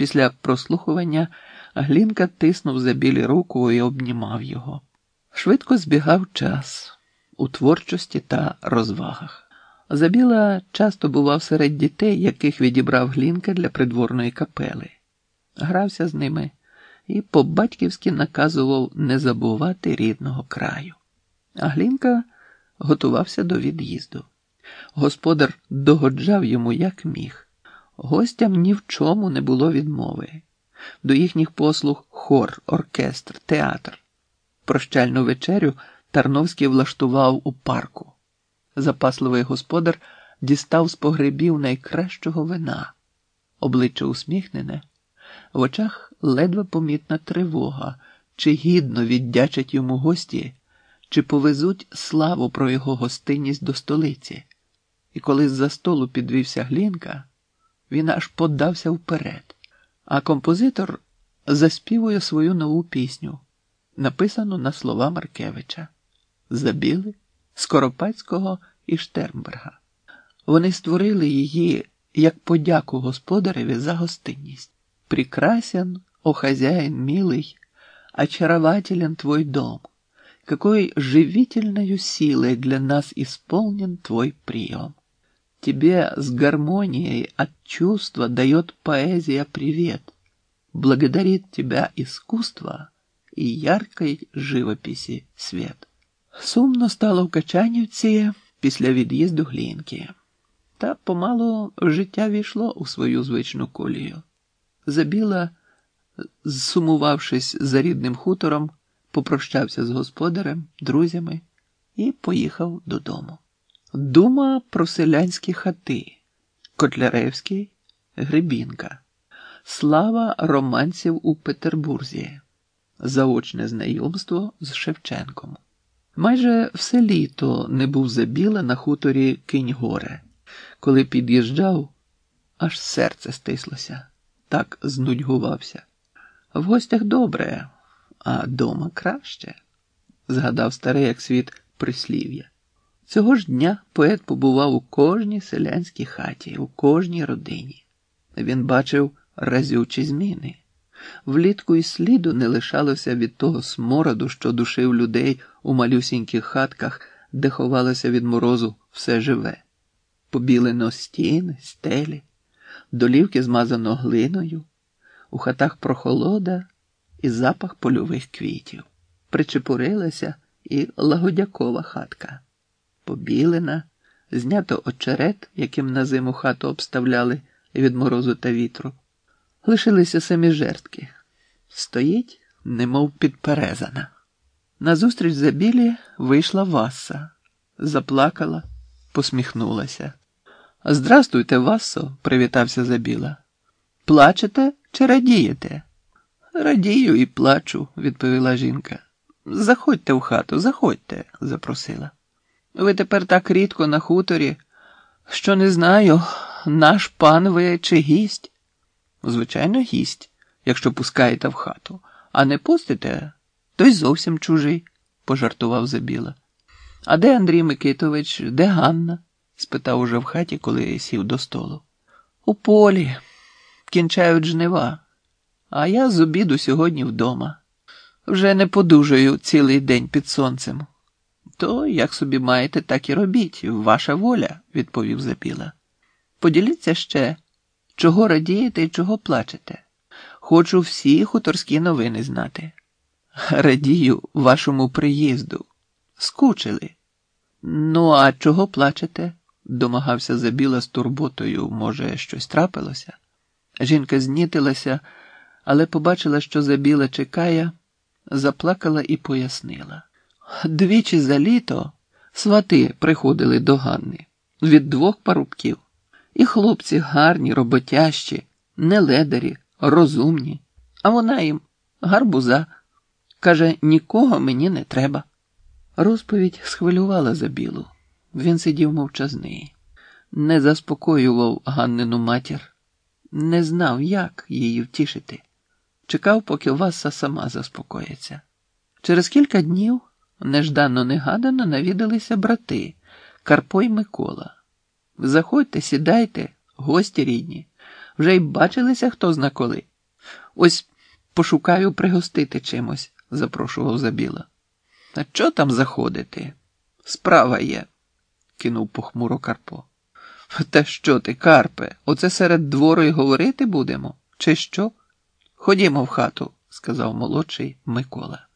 Після прослухування Глінка тиснув за білі руку і обнімав його. Швидко збігав час у творчості та розвагах. Забіла часто бував серед дітей, яких відібрав Глінка для придворної капели, грався з ними і по-батьківськи наказував не забувати рідного краю. А Глінка готувався до від'їзду. Господар догоджав йому як міг. Гостям ні в чому не було відмови. До їхніх послуг хор, оркестр, театр. Прощальну вечерю Тарновський влаштував у парку. Запасливий господар дістав з погребів найкращого вина, обличчя усміхнене, в очах ледве помітна тривога, чи гідно віддячать йому гості, чи повезуть славу про його гостинність до столиці. І коли з-за столу підвівся Глінка, він аж подався вперед, а композитор заспівує свою нову пісню, написану на слова Маркевича Забіли, Скоропадського і Штернберга. Вони створили її як подяку господареві за гостинність. Прекрасен, о хозяин милый, очарователен твой дом, какой живительною силой для нас исполнен твой прием. Тебе с гармонией от чувства дает поэзия привет, благодарит тебя искусство и яркой живописи свет. Сумно стало в Качанівці після від'їзду Глінки, та помалу життя війшло у свою звичну колію. Забіла, зсумувавшись за рідним хутором, попрощався з господарем, друзями і поїхав додому. Дума про селянські хати, Котляревський, Гребінка, слава романців у Петербурзі, заочне знайомство з Шевченком. Майже все літо не був забіла на хуторі Киньгоре. Коли під'їжджав, аж серце стислося, так знудьгувався. В гостях добре, а дома краще, згадав старий як світ прислів'я. Цього ж дня поет побував у кожній селянській хаті, у кожній родині. Він бачив разючі зміни. Влітку і сліду не лишалося від того смороду, що душив людей у малюсіньких хатках, де ховалося від морозу все живе. Побілено стіни, стелі, долівки змазано глиною, у хатах прохолода і запах польових квітів. Причепурилася і лагодякова хатка. Побілена, знято очерет, яким на зиму хату обставляли від морозу та вітру. Лишилися самі жертки. Стоїть, немов підперезана. Назустріч забілі вийшла Васса, заплакала, посміхнулася. Здрастуйте, Вассо, привітався Забіла. Плачете чи радієте? Радію і плачу, відповіла жінка. Заходьте в хату, заходьте, запросила. Ви тепер так рідко на хуторі, що не знаю, наш пан ви чи гість. Звичайно, гість, якщо пускаєте в хату, а не пустите, то й зовсім чужий, пожартував Забіла. А де Андрій Микитович, де Ганна? спитав уже в хаті, коли сів до столу. У полі, кінчають жнива, а я з обіду сьогодні вдома. Вже не подужаю цілий день під сонцем. То, як собі маєте, так і робіть, ваша воля, відповів Забіла. Поділіться ще, чого радієте і чого плачете. Хочу всі хуторські новини знати. Радію вашому приїзду. Скучили. Ну, а чого плачете? домагався Забіла з турботою, може, щось трапилося. Жінка знітилася, але побачила, що Забіла чекає, заплакала і пояснила. Двічі за літо свати приходили до Ганни від двох парубків. І хлопці гарні, роботящі, неледарі, розумні, а вона їм гарбуза. Каже, нікого мені не треба. Розповідь схвилювала Забілу. Він сидів мовчазний, не заспокоював Ганнину матір, не знав, як її втішити. Чекав, поки Васа сама заспокоїться. Через кілька днів нежданно негадано навідалися брати Карпо й Микола. Заходьте, сідайте, гості рідні. Вже й бачилися хто зна коли. Ось пошукаю пригостити чимось, запрошував Забіла. А чого там заходити? Справа є, кинув похмуро Карпо. Та що ти, Карпе, оце серед двору й говорити будемо? Чи що? Ходімо в хату, сказав молодший Микола.